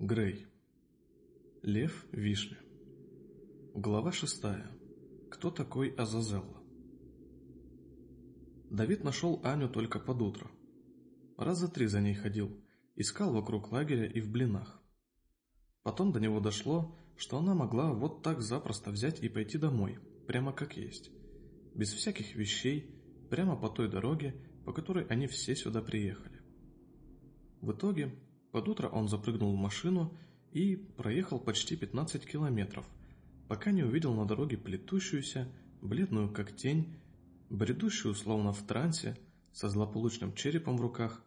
Грей. Лев Вишня. Глава шестая. Кто такой Азазелла? Давид нашел Аню только под утро. Раза три за ней ходил, искал вокруг лагеря и в блинах. Потом до него дошло, что она могла вот так запросто взять и пойти домой, прямо как есть, без всяких вещей, прямо по той дороге, по которой они все сюда приехали. В итоге под утро он запрыгнул в машину и проехал почти 15 километров, пока не увидел на дороге плетущуюся, бледную как тень, бредущую словно в трансе, со злополучным черепом в руках,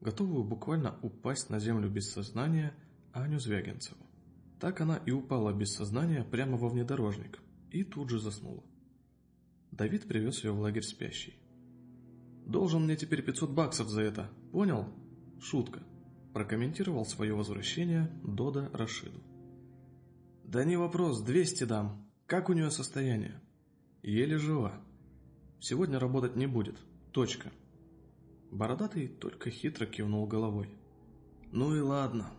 готовую буквально упасть на землю без сознания Аню Звягинцеву. Так она и упала без сознания прямо во внедорожник и тут же заснула. Давид привез ее в лагерь спящий. «Должен мне теперь 500 баксов за это, понял?» «Шутка», прокомментировал свое возвращение Дода Рашиду. «Да не вопрос, 200 дам. Как у нее состояние?» «Еле жива. Сегодня работать не будет. Точка». Бородатый только хитро кивнул головой. «Ну и ладно.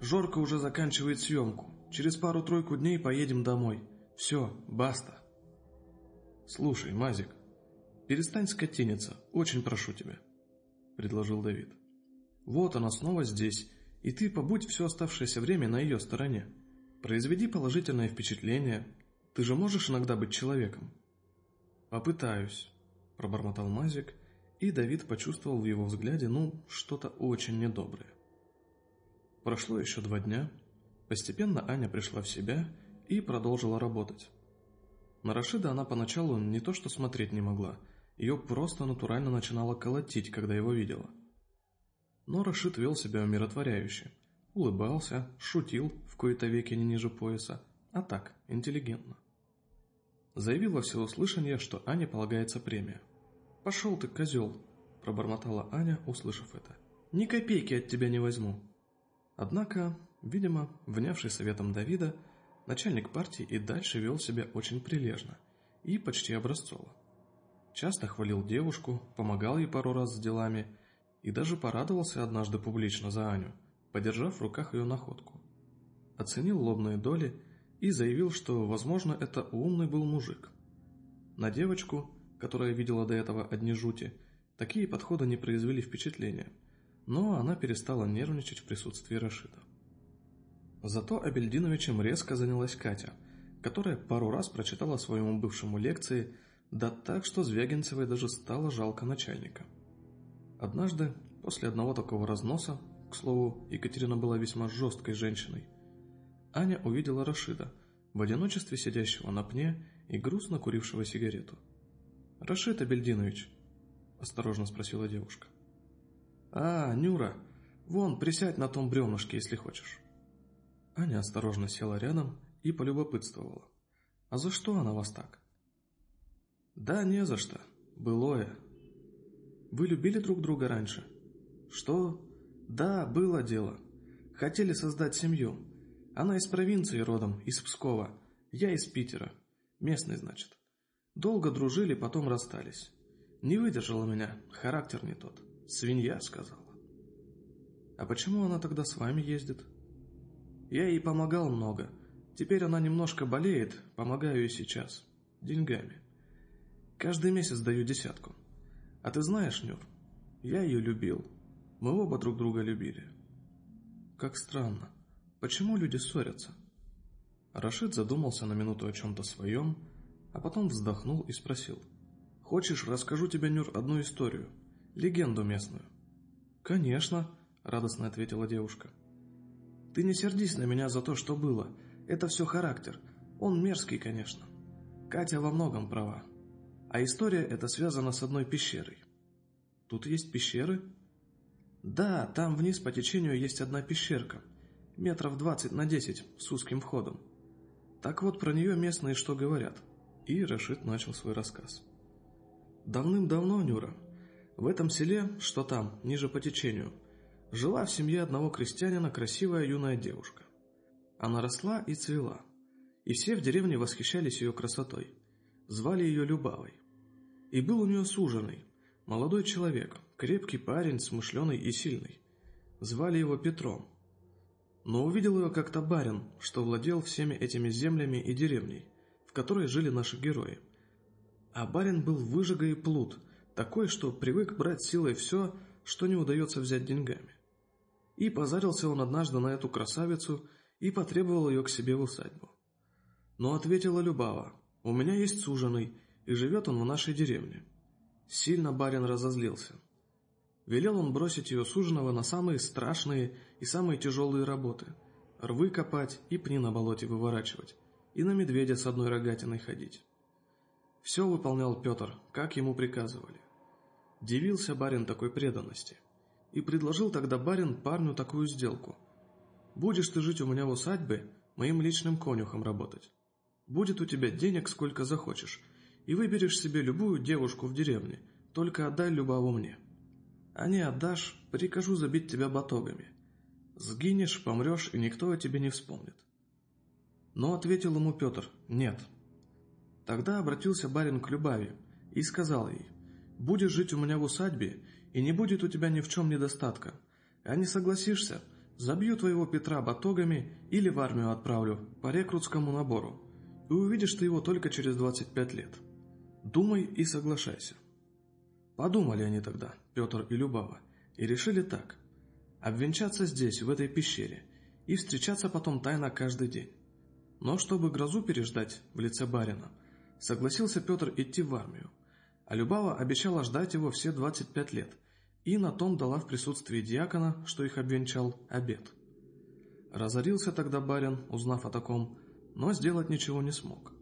Жорка уже заканчивает съемку. Через пару-тройку дней поедем домой. Все, баста». «Слушай, Мазик, перестань скотиниться, очень прошу тебя», — предложил Давид. Вот она снова здесь, и ты побудь все оставшееся время на ее стороне. Произведи положительное впечатление. Ты же можешь иногда быть человеком. Попытаюсь, пробормотал Мазик, и Давид почувствовал в его взгляде, ну, что-то очень недоброе. Прошло еще два дня. Постепенно Аня пришла в себя и продолжила работать. На Рашида она поначалу не то что смотреть не могла, ее просто натурально начинала колотить, когда его видела – но Рашид вел себя умиротворяюще. Улыбался, шутил в кои-то веки не ниже пояса, а так, интеллигентно. Заявил во всеуслышание, что Ане полагается премия. «Пошел ты, козел!» – пробормотала Аня, услышав это. «Ни копейки от тебя не возьму!» Однако, видимо, внявший советом Давида, начальник партии и дальше вел себя очень прилежно и почти образцово. Часто хвалил девушку, помогал ей пару раз с делами – и даже порадовался однажды публично за Аню, подержав в руках ее находку. Оценил лобные доли и заявил, что, возможно, это умный был мужик. На девочку, которая видела до этого одни жути, такие подходы не произвели впечатления, но она перестала нервничать в присутствии Рашида. Зато Абельдиновичем резко занялась Катя, которая пару раз прочитала своему бывшему лекции, да так, что Звягинцевой даже стало жалко начальника. Однажды, после одного такого разноса, к слову, Екатерина была весьма жесткой женщиной, Аня увидела Рашида, в одиночестве сидящего на пне и грустно курившего сигарету. «Рашид Абельдинович», – осторожно спросила девушка. «А, Нюра, вон, присядь на том бревнышке, если хочешь». Аня осторожно села рядом и полюбопытствовала. «А за что она вас так?» «Да не за что. Былое. Вы любили друг друга раньше? Что? Да, было дело. Хотели создать семью. Она из провинции родом, из Пскова. Я из Питера. Местный, значит. Долго дружили, потом расстались. Не выдержала меня, характер не тот. Свинья, сказала. А почему она тогда с вами ездит? Я ей помогал много. Теперь она немножко болеет, помогаю ей сейчас. Деньгами. Каждый месяц даю десятку. А ты знаешь, Нюр, я ее любил. Мы оба друг друга любили. Как странно. Почему люди ссорятся? Рашид задумался на минуту о чем-то своем, а потом вздохнул и спросил. «Хочешь, расскажу тебе, Нюр, одну историю? Легенду местную?» «Конечно», — радостно ответила девушка. «Ты не сердись на меня за то, что было. Это все характер. Он мерзкий, конечно. Катя во многом права. А история эта связана с одной пещерой. Тут есть пещеры? Да, там вниз по течению есть одна пещерка, метров двадцать на десять, с узким входом. Так вот, про нее местные что говорят. И Рашид начал свой рассказ. Давным-давно, Нюра, в этом селе, что там, ниже по течению, жила в семье одного крестьянина красивая юная девушка. Она росла и цвела, и все в деревне восхищались ее красотой – Звали ее Любавой. И был у нее суженый, молодой человек, крепкий парень, смышленый и сильный. Звали его Петром. Но увидел ее как-то барин, что владел всеми этими землями и деревней, в которой жили наши герои. А барин был выжига и плут, такой, что привык брать силой все, что не удается взять деньгами. И позарился он однажды на эту красавицу и потребовал ее к себе в усадьбу. Но ответила Любава, «У меня есть суженый, и живет он в нашей деревне». Сильно барин разозлился. Велел он бросить ее суженого на самые страшные и самые тяжелые работы – рвы копать и пни на болоте выворачивать, и на медведя с одной рогатиной ходить. Все выполнял Петр, как ему приказывали. Дивился барин такой преданности. И предложил тогда барин парню такую сделку. «Будешь ты жить у меня в усадьбе, моим личным конюхом работать. Будет у тебя денег сколько захочешь, и выберешь себе любую девушку в деревне, только отдай Любаву мне. А не отдашь, прикажу забить тебя батогами. Сгинешь, помрешь, и никто о тебе не вспомнит. Но ответил ему Петр «нет». Тогда обратился барин к Любави и сказал ей «Будешь жить у меня в усадьбе, и не будет у тебя ни в чем недостатка. А не согласишься, забью твоего Петра батогами или в армию отправлю по рекрутскому набору, и увидишь ты его только через 25 лет». Думай и соглашайся. Подумали они тогда, Петр и Любава, и решили так. Обвенчаться здесь, в этой пещере, и встречаться потом тайно каждый день. Но чтобы грозу переждать в лице барина, согласился Петр идти в армию, а Любава обещала ждать его все 25 лет, и на том дала в присутствии диакона, что их обвенчал, обед. Разорился тогда барин, узнав о таком, но сделать ничего не смог.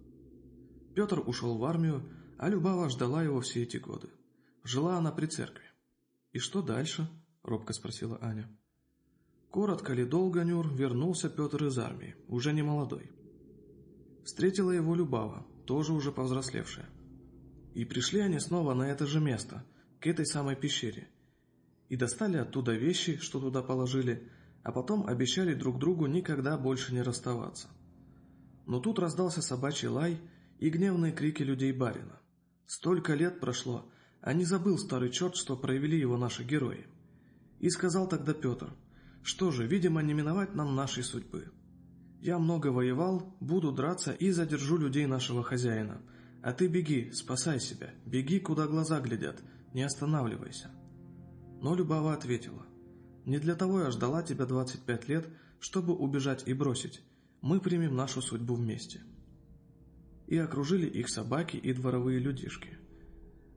Петр ушел в армию, а Любава ждала его все эти годы. Жила она при церкви. «И что дальше?» — робко спросила Аня. Коротко ли долго, Нюр, вернулся Петр из армии, уже не молодой. Встретила его Любава, тоже уже повзрослевшая. И пришли они снова на это же место, к этой самой пещере. И достали оттуда вещи, что туда положили, а потом обещали друг другу никогда больше не расставаться. Но тут раздался собачий лай и гневные крики людей барина. Столько лет прошло, а не забыл старый черт, что проявили его наши герои. И сказал тогда Петр, что же, видимо, не миновать нам нашей судьбы. Я много воевал, буду драться и задержу людей нашего хозяина. А ты беги, спасай себя, беги, куда глаза глядят, не останавливайся. Но Любава ответила, не для того я ждала тебя 25 лет, чтобы убежать и бросить. Мы примем нашу судьбу вместе и окружили их собаки и дворовые людишки.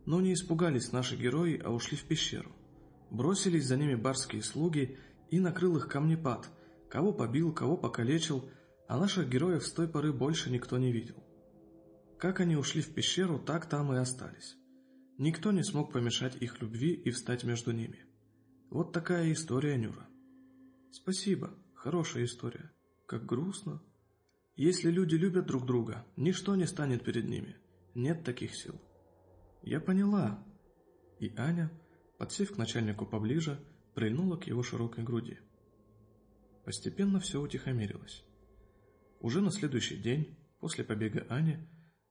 Но не испугались наши герои, а ушли в пещеру. Бросились за ними барские слуги, и накрыл их камнепад, кого побил, кого покалечил, а наших героев с той поры больше никто не видел. Как они ушли в пещеру, так там и остались. Никто не смог помешать их любви и встать между ними. Вот такая история Нюра. Спасибо, хорошая история. Как грустно. Если люди любят друг друга, ничто не станет перед ними. Нет таких сил. Я поняла. И Аня, подсев к начальнику поближе, прильнула к его широкой груди. Постепенно все утихомирилось. Уже на следующий день, после побега Ани,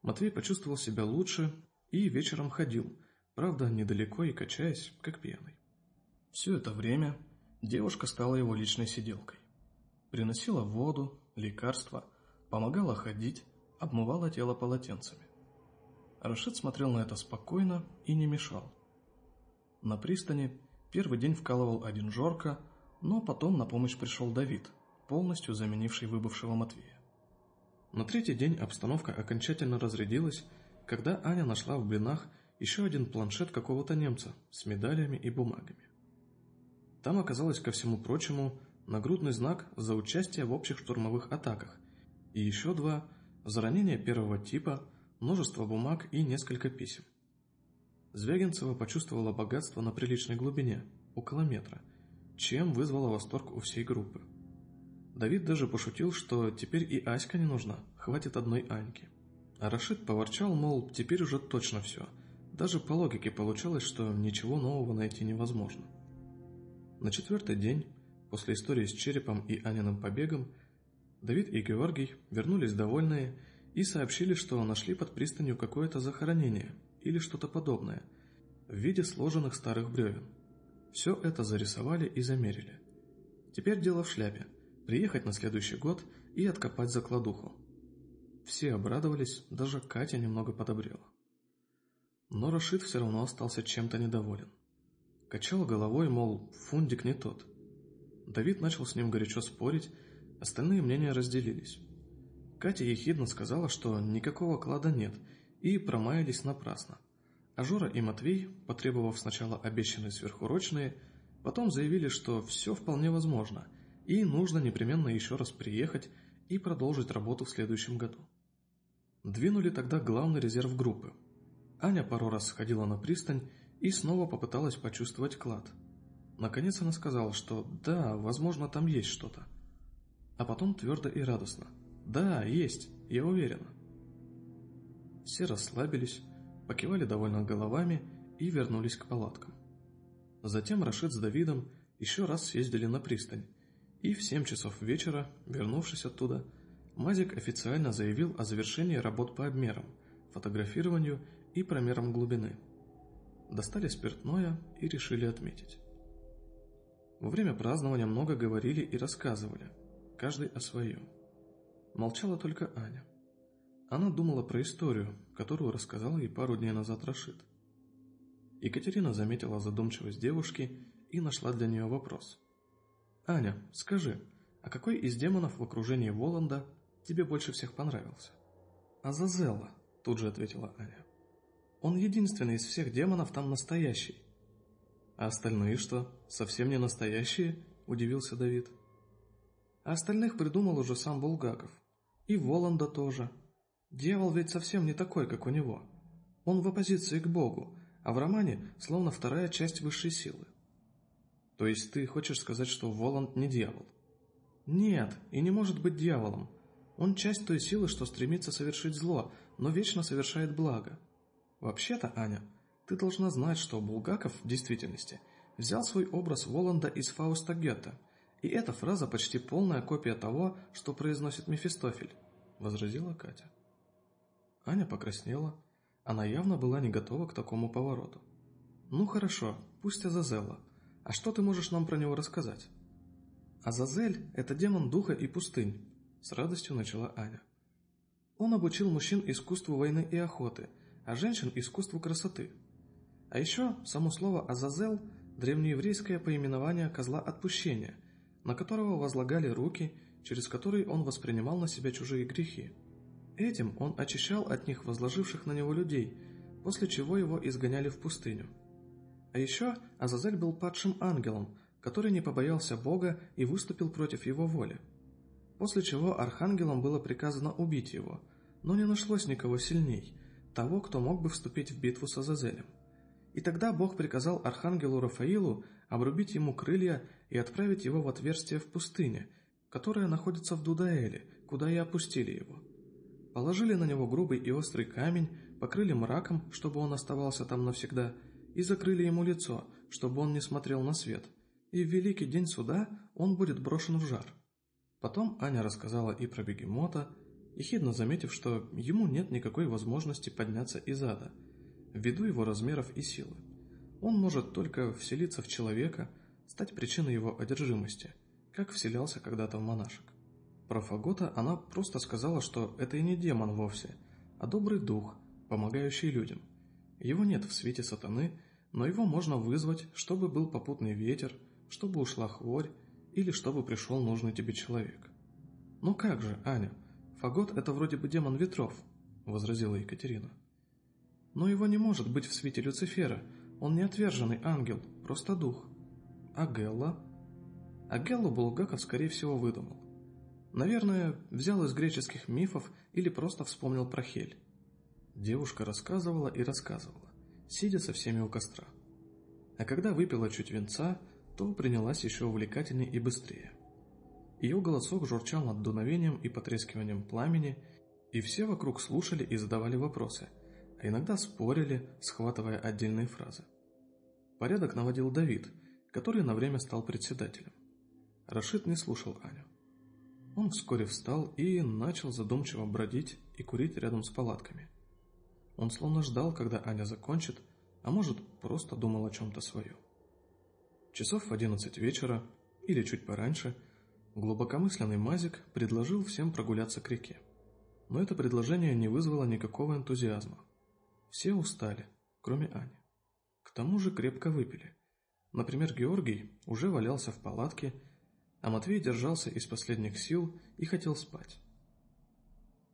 Матвей почувствовал себя лучше и вечером ходил, правда, недалеко и качаясь, как пьяный. Все это время девушка стала его личной сиделкой. Приносила воду, лекарства – помогала ходить, обмывала тело полотенцами. Рашид смотрел на это спокойно и не мешал. На пристани первый день вкалывал один Жорка, но потом на помощь пришел Давид, полностью заменивший выбывшего Матвея. На третий день обстановка окончательно разрядилась, когда Аня нашла в блинах еще один планшет какого-то немца с медалями и бумагами. Там оказалось, ко всему прочему, нагрудный знак за участие в общих штурмовых атаках и еще два за ранение первого типа, множество бумаг и несколько писем. Звягинцева почувствовала богатство на приличной глубине, около метра, чем вызвало восторг у всей группы. Давид даже пошутил, что теперь и Аська не нужна, хватит одной Аньки. А Рашид поворчал, мол, теперь уже точно все. Даже по логике получалось, что ничего нового найти невозможно. На четвертый день, после истории с черепом и Аниным побегом, Давид и Георгий вернулись довольные и сообщили, что нашли под пристанью какое-то захоронение или что-то подобное в виде сложенных старых бревен. Все это зарисовали и замерили. Теперь дело в шляпе, приехать на следующий год и откопать закладуху. Все обрадовались, даже Катя немного подобрела. Но Рашид все равно остался чем-то недоволен. Качал головой, мол, фундик не тот. Давид начал с ним горячо спорить, остальные мнения разделились. Катя ехидно сказала, что никакого клада нет, и промаялись напрасно. А Жора и Матвей, потребовав сначала обещанные сверхурочные, потом заявили, что все вполне возможно, и нужно непременно еще раз приехать и продолжить работу в следующем году. Двинули тогда главный резерв группы. Аня пару раз сходила на пристань и снова попыталась почувствовать клад. Наконец она сказала, что да, возможно, там есть что-то. А потом твердо и радостно. Да, есть, я уверена. Все расслабились, покивали довольно головами и вернулись к палаткам. Затем Рашид с Давидом еще раз съездили на пристань, и в семь часов вечера, вернувшись оттуда, Мазик официально заявил о завершении работ по обмерам, фотографированию и промерам глубины. Достали спиртное и решили отметить. Во время празднования много говорили и рассказывали, каждый о своем. Молчала только Аня. Она думала про историю, которую рассказал ей пару дней назад Рашид. Екатерина заметила задумчивость девушки и нашла для нее вопрос. «Аня, скажи, а какой из демонов в окружении Воланда тебе больше всех понравился?» «Азазелла», — тут же ответила Аня. «Он единственный из всех демонов там настоящий». «А остальные что, совсем не настоящие?» — удивился Давид. «А остальных придумал уже сам Булгаков. И Воланда тоже», Дьявол ведь совсем не такой, как у него. Он в оппозиции к Богу, а в романе словно вторая часть высшей силы. То есть ты хочешь сказать, что Воланд не дьявол? Нет, и не может быть дьяволом. Он часть той силы, что стремится совершить зло, но вечно совершает благо. Вообще-то, Аня, ты должна знать, что Булгаков в действительности взял свой образ Воланда из Фауста Гетте, и эта фраза почти полная копия того, что произносит Мефистофель, возразила Катя. Аня покраснела. Она явно была не готова к такому повороту. «Ну хорошо, пусть Азазелла. А что ты можешь нам про него рассказать?» «Азазель – это демон духа и пустынь», – с радостью начала Аня. «Он обучил мужчин искусству войны и охоты, а женщин – искусству красоты. А еще само слово «Азазел» – древнееврейское поименование козла отпущения, на которого возлагали руки, через которые он воспринимал на себя чужие грехи. Этим он очищал от них возложивших на него людей, после чего его изгоняли в пустыню. А еще Азазель был падшим ангелом, который не побоялся Бога и выступил против его воли. После чего архангелам было приказано убить его, но не нашлось никого сильней, того, кто мог бы вступить в битву с Азазелем. И тогда Бог приказал архангелу Рафаилу обрубить ему крылья и отправить его в отверстие в пустыне, которое находится в Дудаэле, куда и опустили его. Положили на него грубый и острый камень, покрыли мраком, чтобы он оставался там навсегда, и закрыли ему лицо, чтобы он не смотрел на свет. И в великий день суда он будет брошен в жар. Потом Аня рассказала и про бегемота, ехидно заметив, что ему нет никакой возможности подняться из ада, ввиду его размеров и силы. Он может только вселиться в человека, стать причиной его одержимости, как вселялся когда-то в монашек. Про Фагота она просто сказала, что это и не демон вовсе, а добрый дух, помогающий людям. Его нет в свете сатаны, но его можно вызвать, чтобы был попутный ветер, чтобы ушла хворь или чтобы пришел нужный тебе человек. «Ну как же, Аня, Фагот — это вроде бы демон ветров», — возразила Екатерина. «Но его не может быть в свете Люцифера, он не отверженный ангел, просто дух. А Гелла?» А Геллу Булгаков, скорее всего, выдумал. Наверное, взял из греческих мифов или просто вспомнил про Хель. Девушка рассказывала и рассказывала, сидя со всеми у костра. А когда выпила чуть венца, то принялась еще увлекательнее и быстрее. Ее голосок журчал над дуновением и потрескиванием пламени, и все вокруг слушали и задавали вопросы, а иногда спорили, схватывая отдельные фразы. Порядок наводил Давид, который на время стал председателем. Рашид не слушал Аню. Он вскоре встал и начал задумчиво бродить и курить рядом с палатками. Он словно ждал, когда Аня закончит, а может, просто думал о чем-то своем. Часов в одиннадцать вечера, или чуть пораньше, Глубокомысленный Мазик предложил всем прогуляться к реке. Но это предложение не вызвало никакого энтузиазма. Все устали, кроме Ани. К тому же крепко выпили. Например, Георгий уже валялся в палатке, а Матвей держался из последних сил и хотел спать.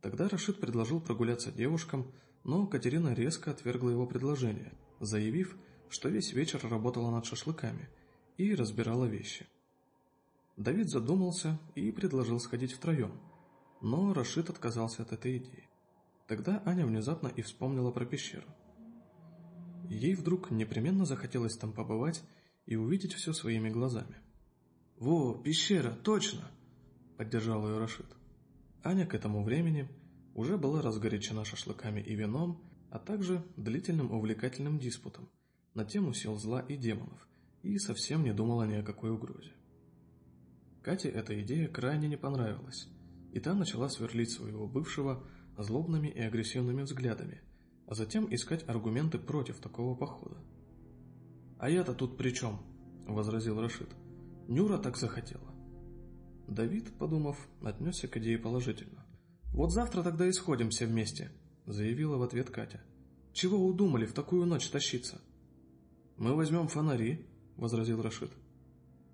Тогда Рашид предложил прогуляться девушкам, но Катерина резко отвергла его предложение, заявив, что весь вечер работала над шашлыками и разбирала вещи. Давид задумался и предложил сходить втроем, но Рашид отказался от этой идеи. Тогда Аня внезапно и вспомнила про пещеру. Ей вдруг непременно захотелось там побывать и увидеть все своими глазами. «Во, пещера, точно!» – поддержал ее Рашид. Аня к этому времени уже была разгорячена шашлыками и вином, а также длительным увлекательным диспутом на тему сил зла и демонов, и совсем не думала ни о какой угрозе. Кате эта идея крайне не понравилась, и та начала сверлить своего бывшего злобными и агрессивными взглядами, а затем искать аргументы против такого похода. «А я-то тут при чем?» – возразил Рашид. «Нюра так захотела». Давид, подумав, отнесся к идее положительно. «Вот завтра тогда и сходим все вместе», — заявила в ответ Катя. «Чего удумали в такую ночь тащиться?» «Мы возьмем фонари», — возразил Рашид.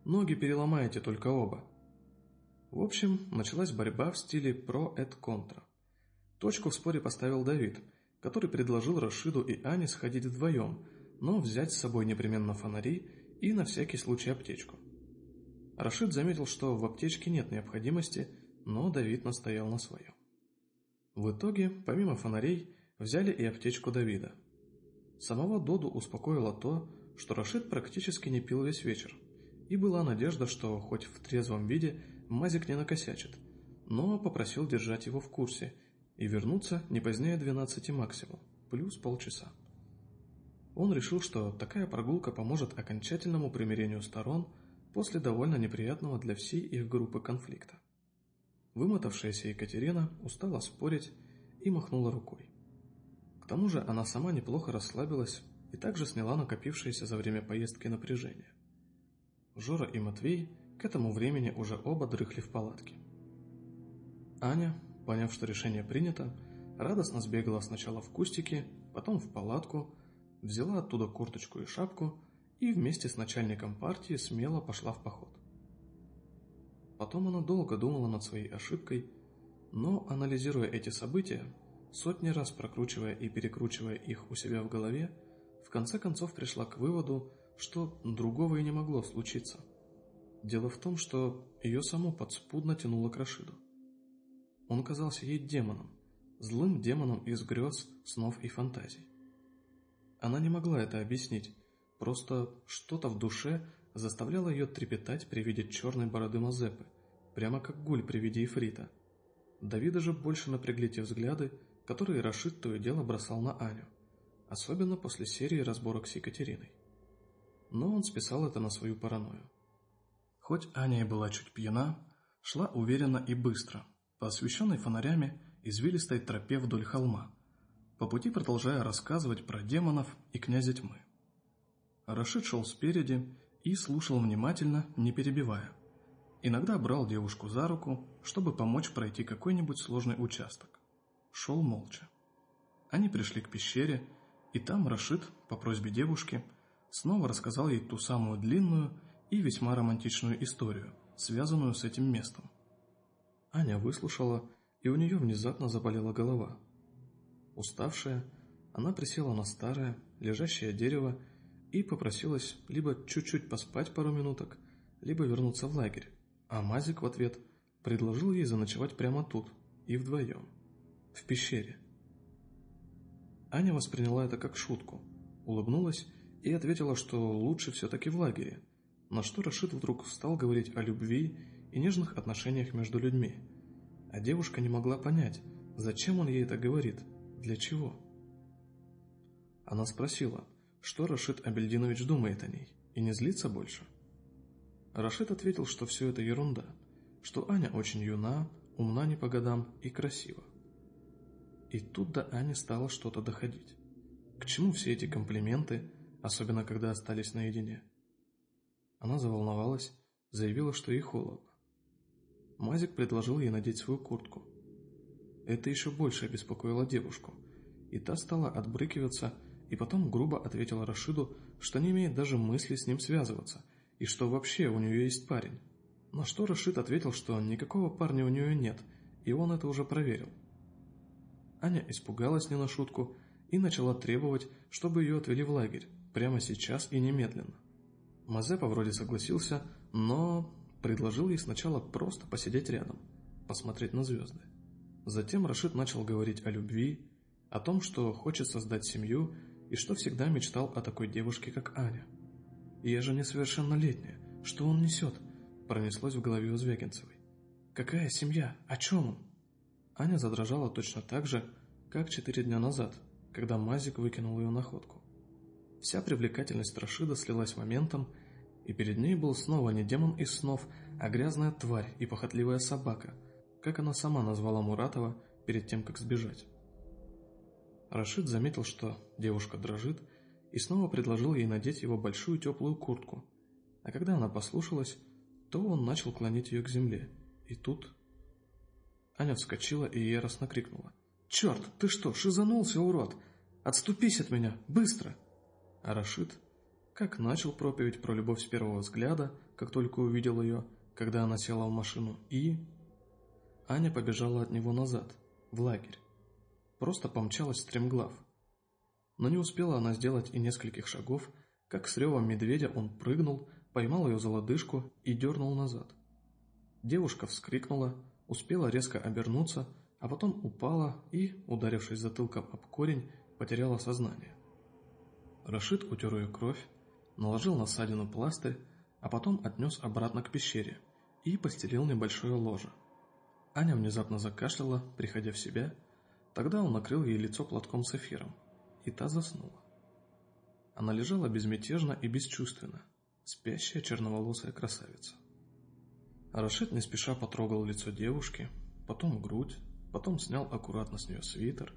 «Ноги переломаете только оба». В общем, началась борьба в стиле про-эт-контра. Точку в споре поставил Давид, который предложил Рашиду и Ане сходить вдвоем, но взять с собой непременно фонари и на всякий случай аптечку. Рашид заметил, что в аптечке нет необходимости, но Давид настоял на своем. В итоге, помимо фонарей, взяли и аптечку Давида. Самого Доду успокоило то, что Рашид практически не пил весь вечер, и была надежда, что хоть в трезвом виде Мазик не накосячит, но попросил держать его в курсе и вернуться не позднее 12 максимум, плюс полчаса. Он решил, что такая прогулка поможет окончательному примирению сторон – после довольно неприятного для всей их группы конфликта. Вымотавшаяся Екатерина устала спорить и махнула рукой. К тому же она сама неплохо расслабилась и также сняла накопившееся за время поездки напряжение. Жора и Матвей к этому времени уже оба дрыхли в палатке. Аня, поняв, что решение принято, радостно сбегала сначала в кустики, потом в палатку, взяла оттуда курточку и шапку и вместе с начальником партии смело пошла в поход. Потом она долго думала над своей ошибкой, но, анализируя эти события, сотни раз прокручивая и перекручивая их у себя в голове, в конце концов пришла к выводу, что другого и не могло случиться. Дело в том, что ее саму подспудно тянуло к Рашиду. Он казался ей демоном, злым демоном из грез, снов и фантазий. Она не могла это объяснить, Просто что-то в душе заставляло ее трепетать при виде черной бороды Мазепы, прямо как гуль при виде Ифрита. Давида же больше напрягли те взгляды, которые Рашид то и дело бросал на Аню, особенно после серии разборок с Екатериной. Но он списал это на свою паранойю. Хоть Аня и была чуть пьяна, шла уверенно и быстро, по освещенной фонарями извилистой тропе вдоль холма, по пути продолжая рассказывать про демонов и князя тьмы. Рашид шел спереди и слушал внимательно, не перебивая. Иногда брал девушку за руку, чтобы помочь пройти какой-нибудь сложный участок. Шел молча. Они пришли к пещере, и там Рашид, по просьбе девушки, снова рассказал ей ту самую длинную и весьма романтичную историю, связанную с этим местом. Аня выслушала, и у нее внезапно заболела голова. Уставшая, она присела на старое, лежащее дерево и попросилась либо чуть-чуть поспать пару минуток, либо вернуться в лагерь, а Мазик в ответ предложил ей заночевать прямо тут и вдвоем, в пещере. Аня восприняла это как шутку, улыбнулась и ответила, что лучше все-таки в лагере, на что Рашид вдруг стал говорить о любви и нежных отношениях между людьми, а девушка не могла понять, зачем он ей это говорит, для чего. Она спросила – что Рашид Абельдинович думает о ней и не злится больше. Рашид ответил, что все это ерунда, что Аня очень юна, умна не по годам и красива. И тут до Ани стало что-то доходить. К чему все эти комплименты, особенно когда остались наедине? Она заволновалась, заявила, что ей холодно. Мазик предложил ей надеть свою куртку. Это еще больше обеспокоило девушку, и та стала отбрыкиваться, и потом грубо ответила Рашиду, что не имеет даже мысли с ним связываться, и что вообще у нее есть парень. На что Рашид ответил, что никакого парня у нее нет, и он это уже проверил. Аня испугалась не на шутку и начала требовать, чтобы ее отвели в лагерь, прямо сейчас и немедленно. Мазепа вроде согласился, но предложил ей сначала просто посидеть рядом, посмотреть на звезды. Затем Рашид начал говорить о любви, о том, что хочет создать семью и что всегда мечтал о такой девушке, как Аня. «Я же несовершеннолетняя, что он несет?» пронеслось в голове у Звягинцевой. «Какая семья? О чем он?» Аня задрожала точно так же, как четыре дня назад, когда Мазик выкинул ее находку. Вся привлекательность Рашида слилась моментом, и перед ней был снова не демон из снов, а грязная тварь и похотливая собака, как она сама назвала Муратова перед тем, как сбежать. Рашид заметил, что девушка дрожит, и снова предложил ей надеть его большую теплую куртку, а когда она послушалась, то он начал клонить ее к земле, и тут... Аня вскочила и яростно крикнула. «Черт, ты что, шизанулся, урод? Отступись от меня, быстро!» А Рашид, как начал проповедь про любовь с первого взгляда, как только увидел ее, когда она села в машину, и... Аня побежала от него назад, в лагерь. Просто помчалась стремглав. Но не успела она сделать и нескольких шагов, как с ревом медведя он прыгнул, поймал ее за лодыжку и дернул назад. Девушка вскрикнула, успела резко обернуться, а потом упала и, ударившись затылком об корень, потеряла сознание. Рашид утер ее кровь, наложил на ссадину пластырь, а потом отнес обратно к пещере и постелил небольшое ложе. Аня внезапно закашляла, приходя в себя, тогда он накрыл ей лицо платком с эфиром, и та заснула. Она лежала безмятежно и бесчувственно, спящая черноволосая красавица. Рашид не спеша потрогал лицо девушки, потом грудь, потом снял аккуратно с нее свитер.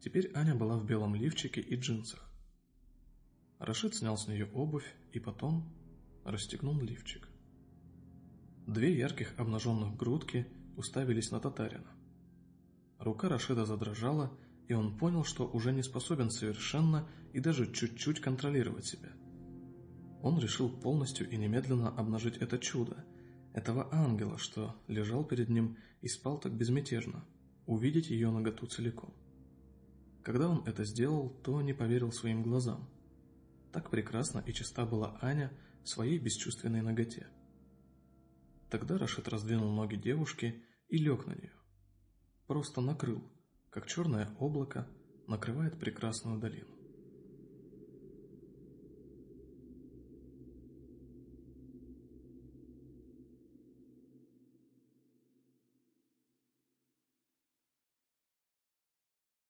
Теперь Аня была в белом лифчике и джинсах. Рашид снял с нее обувь и потом расстегнул лифчик. Две ярких обнаженных грудки уставились на татарина. Рука Рашида задрожала, и он понял, что уже не способен совершенно и даже чуть-чуть контролировать себя. Он решил полностью и немедленно обнажить это чудо, этого ангела, что лежал перед ним и спал так безмятежно, увидеть ее наготу целиком. Когда он это сделал, то не поверил своим глазам. Так прекрасно и чиста была Аня в своей бесчувственной ноготе. Тогда Рашид раздвинул ноги девушки и лег на нее. Просто накрыл, как черное облако накрывает прекрасную долину.